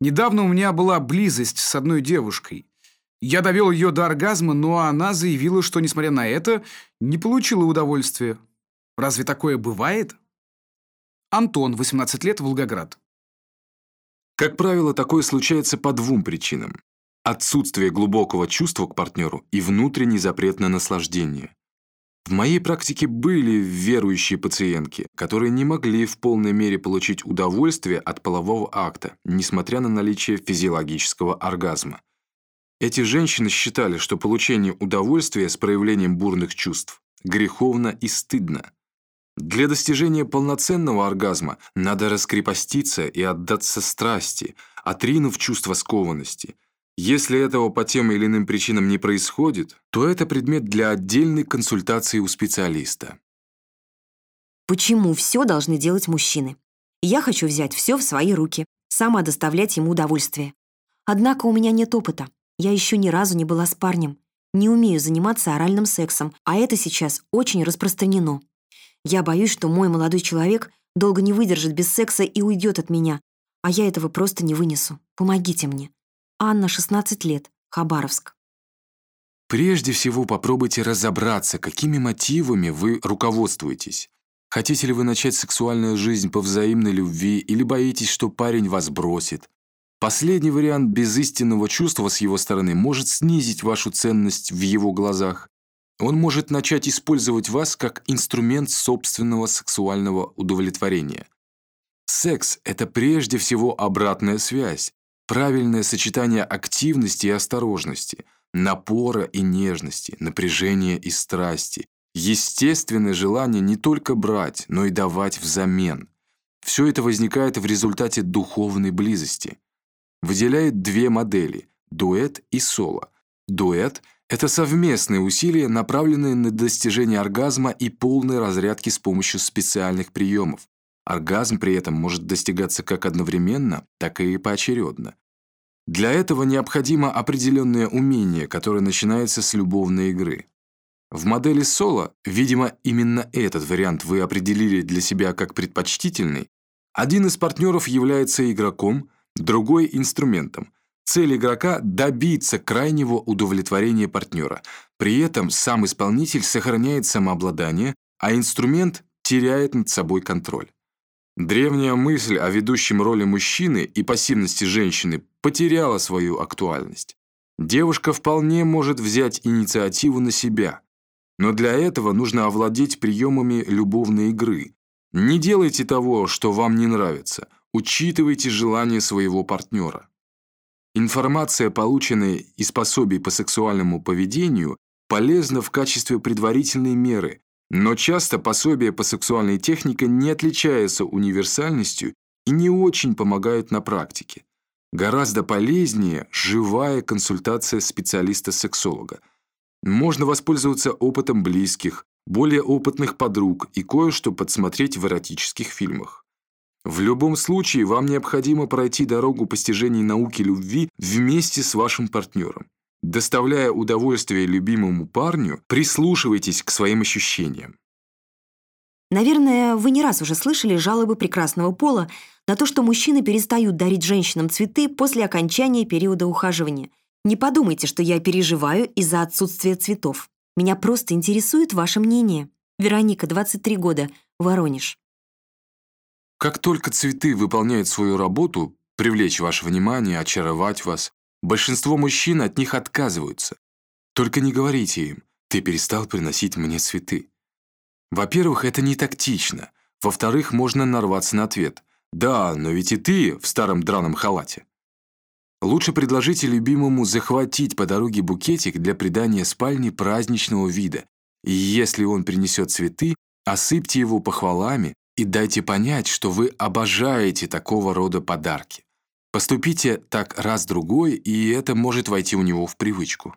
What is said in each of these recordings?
Недавно у меня была близость с одной девушкой. Я довел ее до оргазма, но она заявила, что, несмотря на это, не получила удовольствия. Разве такое бывает? Антон, 18 лет, Волгоград. Как правило, такое случается по двум причинам. Отсутствие глубокого чувства к партнеру и внутренний запрет на наслаждение. В моей практике были верующие пациентки, которые не могли в полной мере получить удовольствие от полового акта, несмотря на наличие физиологического оргазма. Эти женщины считали, что получение удовольствия с проявлением бурных чувств греховно и стыдно. Для достижения полноценного оргазма надо раскрепоститься и отдаться страсти, отринув чувство скованности. Если этого по тем или иным причинам не происходит, то это предмет для отдельной консультации у специалиста. Почему все должны делать мужчины? Я хочу взять все в свои руки, сама доставлять ему удовольствие. Однако у меня нет опыта. Я еще ни разу не была с парнем. Не умею заниматься оральным сексом, а это сейчас очень распространено. Я боюсь, что мой молодой человек долго не выдержит без секса и уйдет от меня, а я этого просто не вынесу. Помогите мне. Анна, 16 лет, Хабаровск. Прежде всего попробуйте разобраться, какими мотивами вы руководствуетесь. Хотите ли вы начать сексуальную жизнь по взаимной любви или боитесь, что парень вас бросит? Последний вариант без истинного чувства с его стороны может снизить вашу ценность в его глазах. Он может начать использовать вас как инструмент собственного сексуального удовлетворения. Секс — это прежде всего обратная связь, правильное сочетание активности и осторожности, напора и нежности, напряжения и страсти, естественное желание не только брать, но и давать взамен. Все это возникает в результате духовной близости. Выделяет две модели – дуэт и соло. Дуэт — это совместные усилия, направленные на достижение оргазма и полной разрядки с помощью специальных приемов. Оргазм при этом может достигаться как одновременно, так и поочередно. Для этого необходимо определенное умение, которое начинается с любовной игры. В модели соло, видимо, именно этот вариант вы определили для себя как предпочтительный, один из партнеров является игроком, другой – инструментом – Цель игрока – добиться крайнего удовлетворения партнера. При этом сам исполнитель сохраняет самообладание, а инструмент теряет над собой контроль. Древняя мысль о ведущем роли мужчины и пассивности женщины потеряла свою актуальность. Девушка вполне может взять инициативу на себя, но для этого нужно овладеть приемами любовной игры. Не делайте того, что вам не нравится, учитывайте желания своего партнера. Информация, полученная из пособий по сексуальному поведению, полезна в качестве предварительной меры, но часто пособия по сексуальной технике не отличаются универсальностью и не очень помогают на практике. Гораздо полезнее живая консультация специалиста-сексолога. Можно воспользоваться опытом близких, более опытных подруг и кое-что подсмотреть в эротических фильмах. В любом случае, вам необходимо пройти дорогу постижений науки любви вместе с вашим партнером. Доставляя удовольствие любимому парню, прислушивайтесь к своим ощущениям. Наверное, вы не раз уже слышали жалобы прекрасного пола на то, что мужчины перестают дарить женщинам цветы после окончания периода ухаживания. Не подумайте, что я переживаю из-за отсутствия цветов. Меня просто интересует ваше мнение. Вероника, 23 года, Воронеж. Как только цветы выполняют свою работу, привлечь ваше внимание, очаровать вас, большинство мужчин от них отказываются. Только не говорите им «ты перестал приносить мне цветы». Во-первых, это не тактично. Во-вторых, можно нарваться на ответ «да, но ведь и ты в старом драном халате». Лучше предложите любимому захватить по дороге букетик для придания спальне праздничного вида. И если он принесет цветы, осыпьте его похвалами, и дайте понять, что вы обожаете такого рода подарки. Поступите так раз-другой, и это может войти у него в привычку.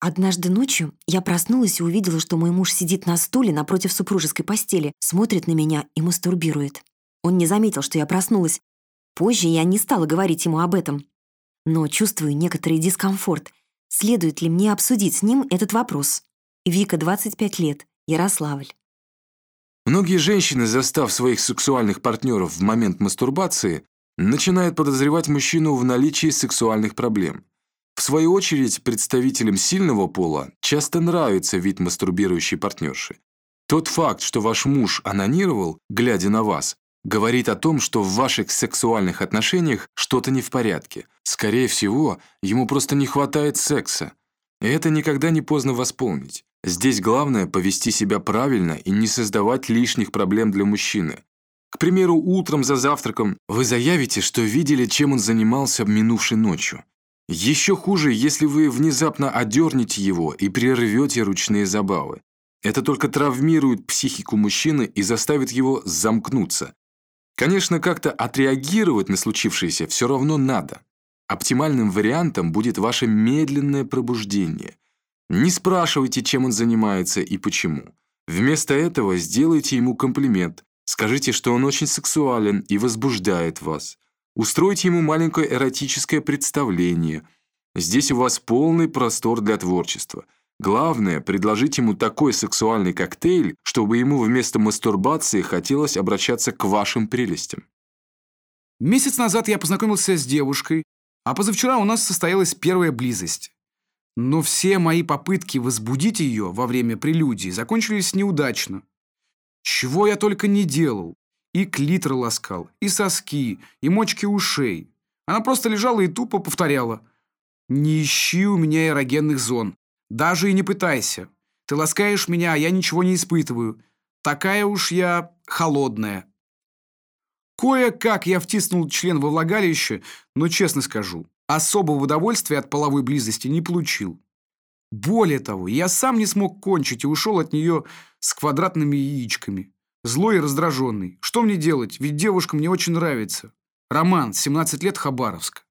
Однажды ночью я проснулась и увидела, что мой муж сидит на стуле напротив супружеской постели, смотрит на меня и мастурбирует. Он не заметил, что я проснулась. Позже я не стала говорить ему об этом. Но чувствую некоторый дискомфорт. Следует ли мне обсудить с ним этот вопрос? Вика, 25 лет, Ярославль. Многие женщины, застав своих сексуальных партнеров в момент мастурбации, начинает подозревать мужчину в наличии сексуальных проблем. В свою очередь, представителям сильного пола часто нравится вид мастурбирующей партнерши. Тот факт, что ваш муж анонировал, глядя на вас, говорит о том, что в ваших сексуальных отношениях что-то не в порядке. Скорее всего, ему просто не хватает секса. И это никогда не поздно восполнить. Здесь главное повести себя правильно и не создавать лишних проблем для мужчины. К примеру, утром за завтраком вы заявите, что видели, чем он занимался минувшей ночью. Еще хуже, если вы внезапно одернете его и прервете ручные забавы. Это только травмирует психику мужчины и заставит его замкнуться. Конечно, как-то отреагировать на случившееся все равно надо. Оптимальным вариантом будет ваше медленное пробуждение. Не спрашивайте, чем он занимается и почему. Вместо этого сделайте ему комплимент. Скажите, что он очень сексуален и возбуждает вас. Устройте ему маленькое эротическое представление. Здесь у вас полный простор для творчества. Главное, предложить ему такой сексуальный коктейль, чтобы ему вместо мастурбации хотелось обращаться к вашим прелестям. Месяц назад я познакомился с девушкой, а позавчера у нас состоялась первая близость. Но все мои попытки возбудить ее во время прелюдии закончились неудачно. Чего я только не делал. И клитор ласкал, и соски, и мочки ушей. Она просто лежала и тупо повторяла. «Не ищи у меня эрогенных зон. Даже и не пытайся. Ты ласкаешь меня, а я ничего не испытываю. Такая уж я холодная». Кое-как я втиснул член во влагалище, но, честно скажу, особого удовольствия от половой близости не получил. Более того, я сам не смог кончить и ушел от нее с квадратными яичками. Злой и раздраженный. Что мне делать? Ведь девушка мне очень нравится. Роман, 17 лет, Хабаровск.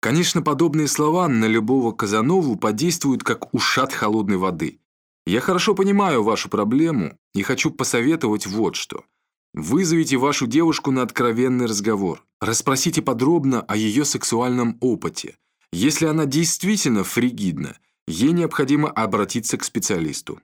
Конечно, подобные слова на любого Казанову подействуют как ушат холодной воды. Я хорошо понимаю вашу проблему и хочу посоветовать вот что – Вызовите вашу девушку на откровенный разговор. Расспросите подробно о ее сексуальном опыте. Если она действительно фригидна, ей необходимо обратиться к специалисту.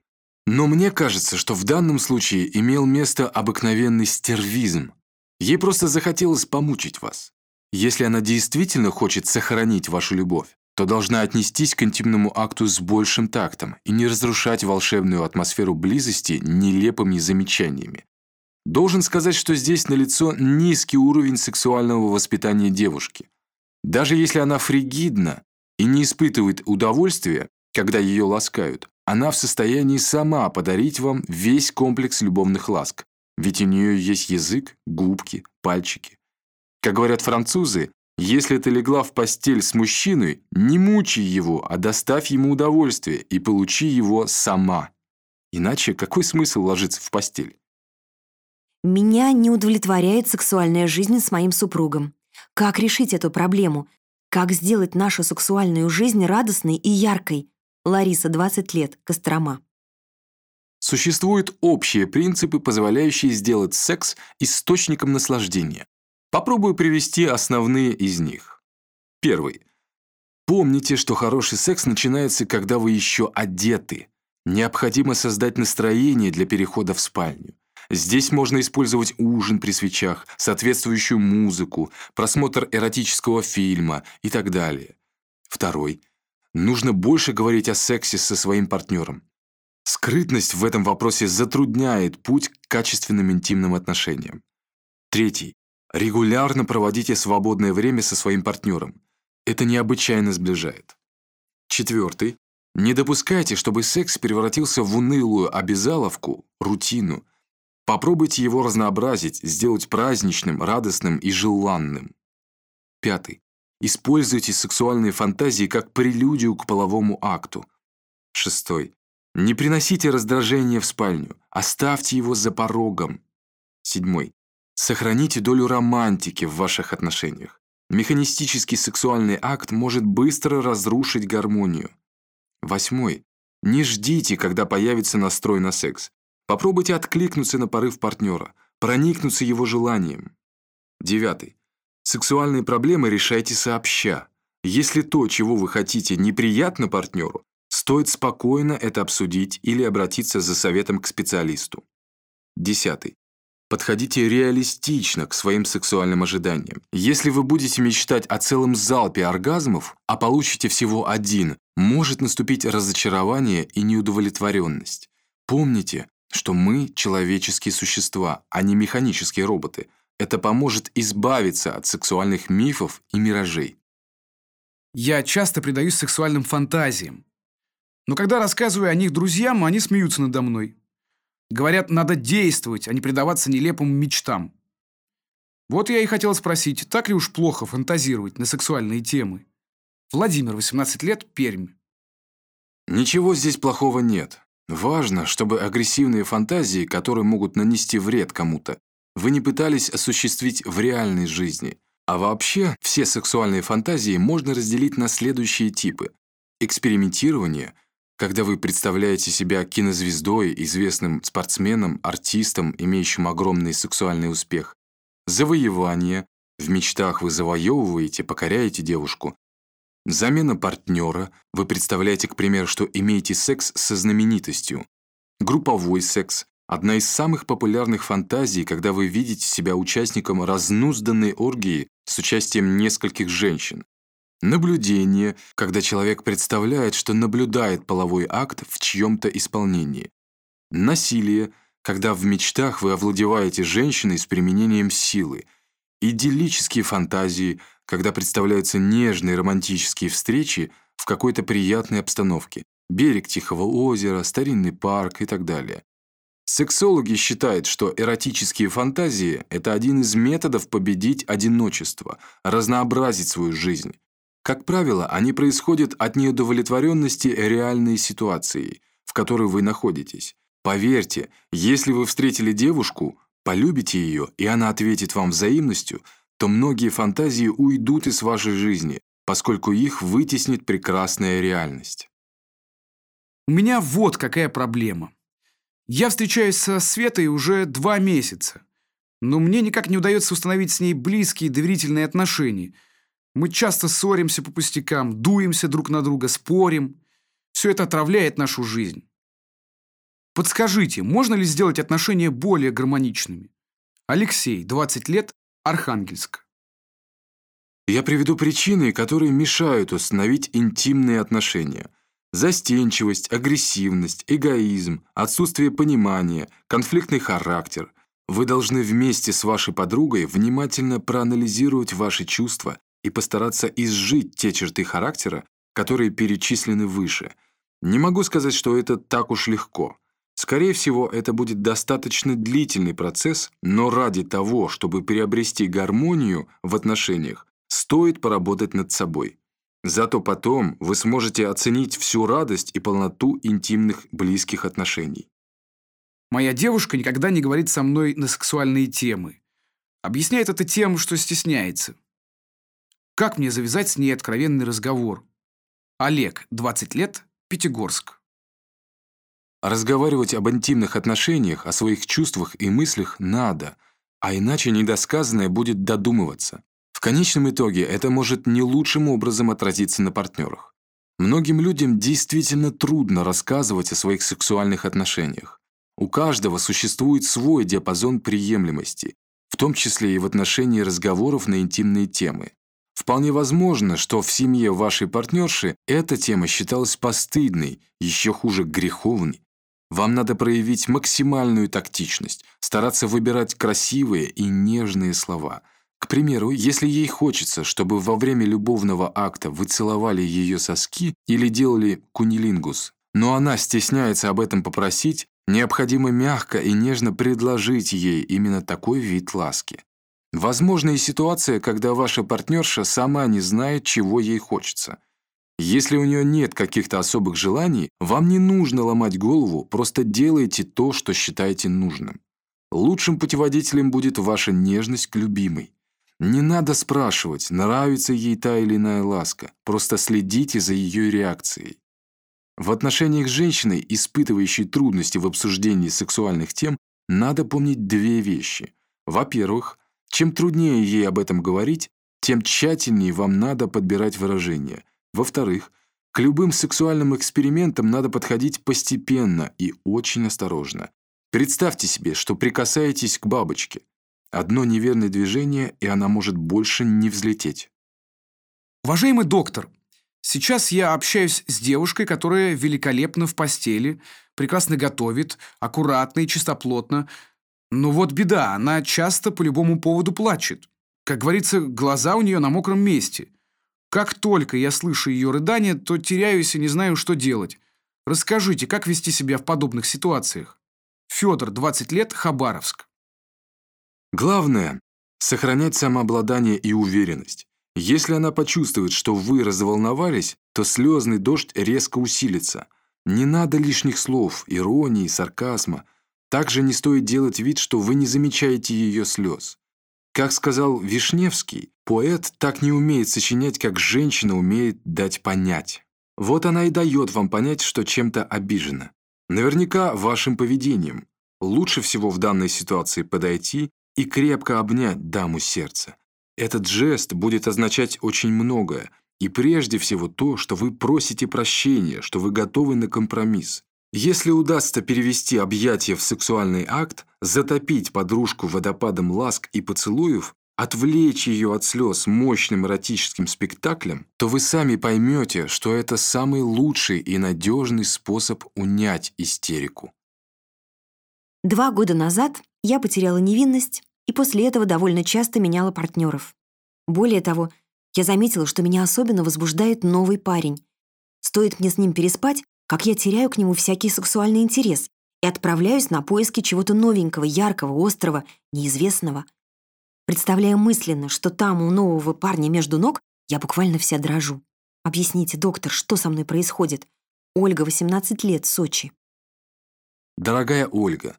Но мне кажется, что в данном случае имел место обыкновенный стервизм. Ей просто захотелось помучить вас. Если она действительно хочет сохранить вашу любовь, то должна отнестись к интимному акту с большим тактом и не разрушать волшебную атмосферу близости нелепыми замечаниями. Должен сказать, что здесь налицо низкий уровень сексуального воспитания девушки. Даже если она фригидна и не испытывает удовольствия, когда ее ласкают, она в состоянии сама подарить вам весь комплекс любовных ласк, ведь у нее есть язык, губки, пальчики. Как говорят французы, если ты легла в постель с мужчиной, не мучай его, а доставь ему удовольствие и получи его сама. Иначе какой смысл ложиться в постель? Меня не удовлетворяет сексуальная жизнь с моим супругом. Как решить эту проблему? Как сделать нашу сексуальную жизнь радостной и яркой? Лариса, 20 лет, Кострома. Существуют общие принципы, позволяющие сделать секс источником наслаждения. Попробую привести основные из них. Первый. Помните, что хороший секс начинается, когда вы еще одеты. Необходимо создать настроение для перехода в спальню. Здесь можно использовать ужин при свечах, соответствующую музыку, просмотр эротического фильма и так далее. Второй. Нужно больше говорить о сексе со своим партнером. Скрытность в этом вопросе затрудняет путь к качественным интимным отношениям. Третий. Регулярно проводите свободное время со своим партнером. Это необычайно сближает. Четвертый. Не допускайте, чтобы секс превратился в унылую обязаловку, рутину, Попробуйте его разнообразить, сделать праздничным, радостным и желанным. Пятый. Используйте сексуальные фантазии как прелюдию к половому акту. Шестой. Не приносите раздражение в спальню, оставьте его за порогом. Седьмой. Сохраните долю романтики в ваших отношениях. Механистический сексуальный акт может быстро разрушить гармонию. Восьмой. Не ждите, когда появится настрой на секс. Попробуйте откликнуться на порыв партнера, проникнуться его желанием. Девятый. Сексуальные проблемы решайте сообща. Если то, чего вы хотите, неприятно партнеру, стоит спокойно это обсудить или обратиться за советом к специалисту. Десятый. подходите реалистично к своим сексуальным ожиданиям. Если вы будете мечтать о целом залпе оргазмов, а получите всего один, может наступить разочарование и неудовлетворенность. Помните, что мы человеческие существа, а не механические роботы. Это поможет избавиться от сексуальных мифов и миражей. Я часто предаюсь сексуальным фантазиям. Но когда рассказываю о них друзьям, они смеются надо мной. Говорят, надо действовать, а не предаваться нелепым мечтам. Вот я и хотел спросить, так ли уж плохо фантазировать на сексуальные темы? Владимир, 18 лет, Пермь. Ничего здесь плохого нет. Важно, чтобы агрессивные фантазии, которые могут нанести вред кому-то, вы не пытались осуществить в реальной жизни. А вообще, все сексуальные фантазии можно разделить на следующие типы. Экспериментирование, когда вы представляете себя кинозвездой, известным спортсменом, артистом, имеющим огромный сексуальный успех. Завоевание. В мечтах вы завоевываете, покоряете девушку. Замена партнера. Вы представляете, к примеру, что имеете секс со знаменитостью. Групповой секс. Одна из самых популярных фантазий, когда вы видите себя участником разнузданной оргии с участием нескольких женщин. Наблюдение, когда человек представляет, что наблюдает половой акт в чьем-то исполнении. Насилие, когда в мечтах вы овладеваете женщиной с применением силы. Идиллические фантазии, когда представляются нежные романтические встречи в какой-то приятной обстановке. Берег Тихого озера, старинный парк и так далее. Сексологи считают, что эротические фантазии – это один из методов победить одиночество, разнообразить свою жизнь. Как правило, они происходят от неудовлетворенности реальной ситуацией, в которой вы находитесь. Поверьте, если вы встретили девушку, полюбите ее, и она ответит вам взаимностью, то многие фантазии уйдут из вашей жизни, поскольку их вытеснит прекрасная реальность. У меня вот какая проблема. Я встречаюсь со Светой уже два месяца, но мне никак не удается установить с ней близкие доверительные отношения – мы часто ссоримся по пустякам, дуемся друг на друга, спорим. Все это отравляет нашу жизнь. Подскажите, можно ли сделать отношения более гармоничными? Алексей, 20 лет, Архангельск. Я приведу причины, которые мешают установить интимные отношения. Застенчивость, агрессивность, эгоизм, отсутствие понимания, конфликтный характер. Вы должны вместе с вашей подругой внимательно проанализировать ваши чувства и постараться изжить те черты характера, которые перечислены выше. Не могу сказать, что это так уж легко. Скорее всего, это будет достаточно длительный процесс, но ради того, чтобы приобрести гармонию в отношениях, стоит поработать над собой. Зато потом вы сможете оценить всю радость и полноту интимных близких отношений. Моя девушка никогда не говорит со мной на сексуальные темы. Объясняет это тем, что стесняется. Как мне завязать с ней откровенный разговор? Олег, 20 лет, Пятигорск. Разговаривать об интимных отношениях, о своих чувствах и мыслях надо, а иначе недосказанное будет додумываться. В конечном итоге это может не лучшим образом отразиться на партнерах. Многим людям действительно трудно рассказывать о своих сексуальных отношениях. У каждого существует свой диапазон приемлемости, в том числе и в отношении разговоров на интимные темы. Вполне возможно, что в семье вашей партнерши эта тема считалась постыдной, еще хуже греховной. Вам надо проявить максимальную тактичность, стараться выбирать красивые и нежные слова. К примеру, если ей хочется, чтобы во время любовного акта вы целовали ее соски или делали кунилингус, но она стесняется об этом попросить, необходимо мягко и нежно предложить ей именно такой вид ласки. Возможна и ситуация, когда ваша партнерша сама не знает, чего ей хочется. Если у нее нет каких-то особых желаний, вам не нужно ломать голову, просто делайте то, что считаете нужным. Лучшим путеводителем будет ваша нежность к любимой. Не надо спрашивать, нравится ей та или иная ласка, просто следите за ее реакцией. В отношениях с женщиной, испытывающей трудности в обсуждении сексуальных тем, надо помнить две вещи. Во-первых, чем труднее ей об этом говорить, тем тщательнее вам надо подбирать выражения. Во-вторых, к любым сексуальным экспериментам надо подходить постепенно и очень осторожно. Представьте себе, что прикасаетесь к бабочке. Одно неверное движение, и она может больше не взлететь. Уважаемый доктор, сейчас я общаюсь с девушкой, которая великолепна в постели, прекрасно готовит, аккуратно и чистоплотно. Но вот беда, она часто по любому поводу плачет. Как говорится, глаза у нее на мокром месте. Как только я слышу ее рыдание, то теряюсь и не знаю, что делать. Расскажите, как вести себя в подобных ситуациях? Федор, 20 лет, Хабаровск. Главное — сохранять самообладание и уверенность. Если она почувствует, что вы разволновались, то слезный дождь резко усилится. Не надо лишних слов, иронии, сарказма. Также не стоит делать вид, что вы не замечаете ее слез. Как сказал Вишневский, поэт так не умеет сочинять, как женщина умеет дать понять. Вот она и дает вам понять, что чем-то обижена. Наверняка вашим поведением. Лучше всего в данной ситуации подойти и крепко обнять даму сердца. Этот жест будет означать очень многое, и прежде всего то, что вы просите прощения, что вы готовы на компромисс. Если удастся перевести объятия в сексуальный акт, затопить подружку водопадом ласк и поцелуев, отвлечь ее от слез мощным эротическим спектаклем, то вы сами поймете, что это самый лучший и надежный способ унять истерику. Два года назад я потеряла невинность и после этого довольно часто меняла партнеров. Более того, я заметила, что меня особенно возбуждает новый парень. Стоит мне с ним переспать, как я теряю к нему всякий сексуальный интерес и отправляюсь на поиски чего-то новенького, яркого, острого, неизвестного. Представляя мысленно, что там у нового парня между ног, я буквально вся дрожу. Объясните, доктор, что со мной происходит? Ольга, 18 лет, Сочи. Дорогая Ольга,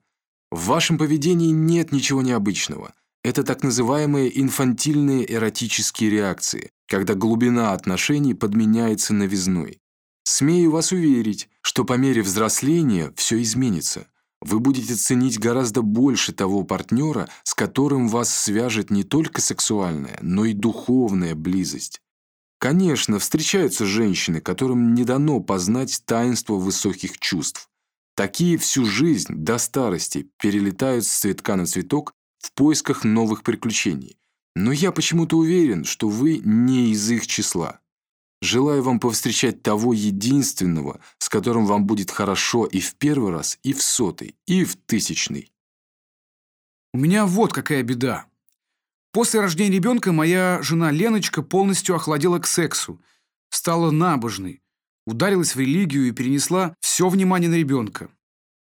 в вашем поведении нет ничего необычного. Это так называемые инфантильные эротические реакции, когда глубина отношений подменяется новизной. Смею вас уверить, что по мере взросления все изменится. Вы будете ценить гораздо больше того партнера, с которым вас свяжет не только сексуальная, но и духовная близость. Конечно, встречаются женщины, которым не дано познать таинство высоких чувств. Такие всю жизнь до старости перелетают с цветка на цветок в поисках новых приключений. Но я почему-то уверен, что вы не из их числа. Желаю вам повстречать того единственного, с которым вам будет хорошо и в первый раз, и в сотый, и в тысячный. У меня вот какая беда. После рождения ребенка моя жена Леночка полностью охладела к сексу, стала набожной, ударилась в религию и перенесла все внимание на ребенка.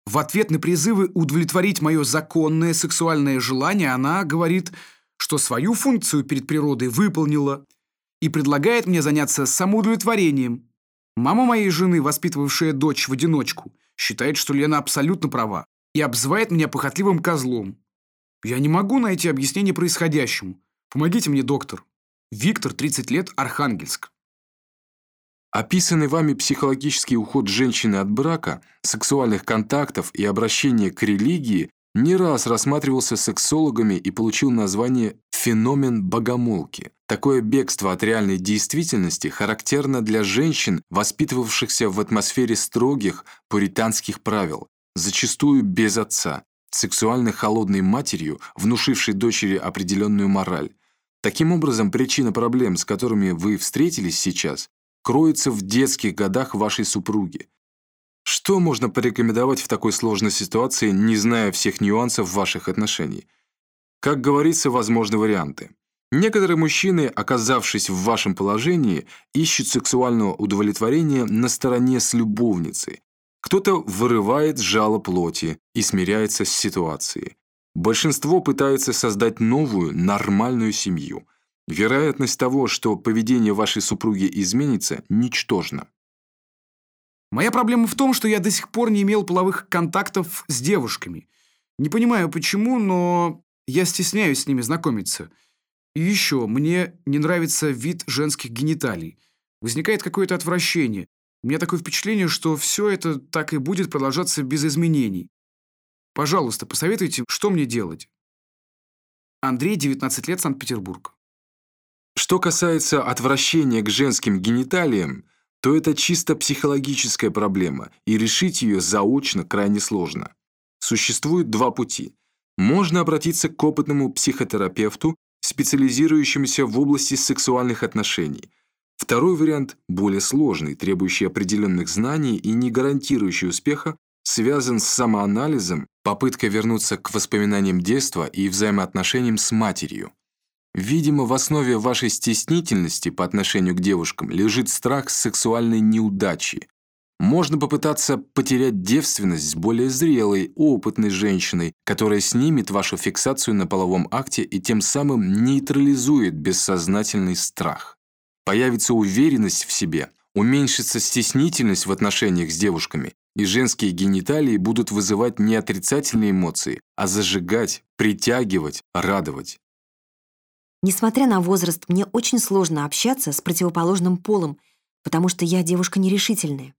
В ответ на призывы удовлетворить мое законное сексуальное желание она говорит, что свою функцию перед природой выполнила и предлагает мне заняться самоудовлетворением. Мама моей жены, воспитывавшая дочь в одиночку, считает, что Лена абсолютно права и обзывает меня похотливым козлом. Я не могу найти объяснение происходящему. Помогите мне, доктор. Виктор, 30 лет, Архангельск. Описанный вами психологический уход женщины от брака, сексуальных контактов и обращения к религии не раз рассматривался сексологами и получил название «феномен богомолки». Такое бегство от реальной действительности характерно для женщин, воспитывавшихся в атмосфере строгих пуританских правил, зачастую без отца, сексуально холодной матерью, внушившей дочери определенную мораль. Таким образом, причина проблем, с которыми вы встретились сейчас, кроется в детских годах вашей супруги. Что можно порекомендовать в такой сложной ситуации, не зная всех нюансов ваших отношений? Как говорится, возможны варианты. Некоторые мужчины, оказавшись в вашем положении, ищут сексуального удовлетворения на стороне с любовницей. Кто-то вырывает жало плоти и смиряется с ситуацией. Большинство пытаются создать новую, нормальную семью. Вероятность того, что поведение вашей супруги изменится, ничтожна. Моя проблема в том, что я до сих пор не имел половых контактов с девушками. Не понимаю почему, но я стесняюсь с ними знакомиться. И еще, мне не нравится вид женских гениталий. Возникает какое-то отвращение. У меня такое впечатление, что все это так и будет продолжаться без изменений. Пожалуйста, посоветуйте, что мне делать. Андрей, 19 лет, Санкт-Петербург. Что касается отвращения к женским гениталиям, то это чисто психологическая проблема, и решить ее заочно крайне сложно. Существует два пути. Можно обратиться к опытному психотерапевту, специализирующемуся в области сексуальных отношений. Второй вариант, более сложный, требующий определенных знаний и не гарантирующий успеха, связан с самоанализом, попыткой вернуться к воспоминаниям детства и взаимоотношениям с матерью. Видимо, в основе вашей стеснительности по отношению к девушкам лежит страх сексуальной неудачи. Можно попытаться потерять девственность с более зрелой, опытной женщиной, которая снимет вашу фиксацию на половом акте и тем самым нейтрализует бессознательный страх. Появится уверенность в себе, уменьшится стеснительность в отношениях с девушками, и женские гениталии будут вызывать не отрицательные эмоции, а зажигать, притягивать, радовать. Несмотря на возраст, мне очень сложно общаться с противоположным полом, потому что я девушка нерешительная.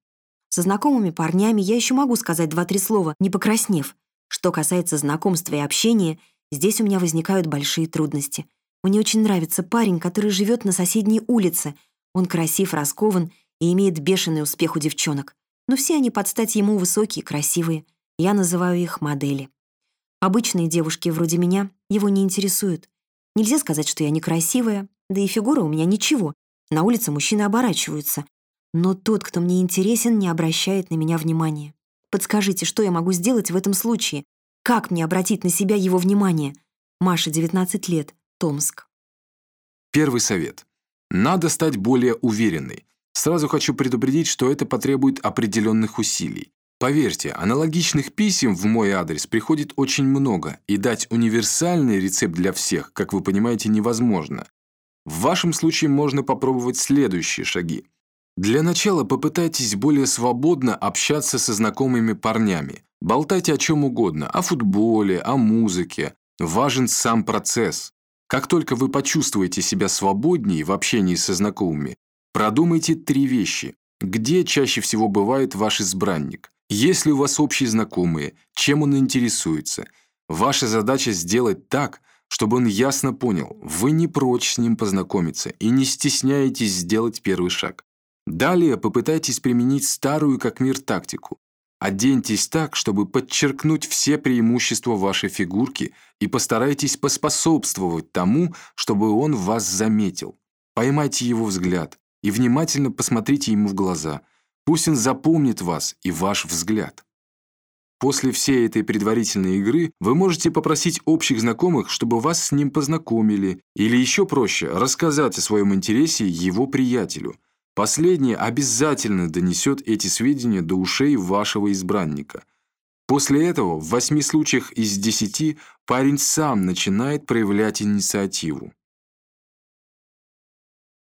Со знакомыми парнями я еще могу сказать два-три слова, не покраснев. Что касается знакомства и общения, здесь у меня возникают большие трудности. Мне очень нравится парень, который живет на соседней улице. Он красив, раскован и имеет бешеный успех у девчонок. Но все они под стать ему высокие, красивые. Я называю их модели. Обычные девушки вроде меня его не интересуют. Нельзя сказать, что я некрасивая, да и фигура у меня ничего. На улице мужчины оборачиваются. Но тот, кто мне интересен, не обращает на меня внимания. Подскажите, что я могу сделать в этом случае? Как мне обратить на себя его внимание? Маша, 19 лет, Томск. Первый совет. Надо стать более уверенной. Сразу хочу предупредить, что это потребует определенных усилий. Поверьте, аналогичных писем в мой адрес приходит очень много, и дать универсальный рецепт для всех, как вы понимаете, невозможно. В вашем случае можно попробовать следующие шаги. Для начала попытайтесь более свободно общаться со знакомыми парнями. Болтайте о чем угодно, о футболе, о музыке. Важен сам процесс. Как только вы почувствуете себя свободнее в общении со знакомыми, продумайте три вещи. Где чаще всего бывает ваш избранник? Есть ли у вас общие знакомые? Чем он интересуется? Ваша задача сделать так, чтобы он ясно понял, вы не прочь с ним познакомиться и не стесняетесь сделать первый шаг. Далее попытайтесь применить старую как мир тактику. Оденьтесь так, чтобы подчеркнуть все преимущества вашей фигурки и постарайтесь поспособствовать тому, чтобы он вас заметил. Поймайте его взгляд и внимательно посмотрите ему в глаза – Пусть он запомнит вас и ваш взгляд. После всей этой предварительной игры вы можете попросить общих знакомых, чтобы вас с ним познакомили, или еще проще, рассказать о своем интересе его приятелю. Последний обязательно донесет эти сведения до ушей вашего избранника. После этого в восьми случаях из десяти парень сам начинает проявлять инициативу.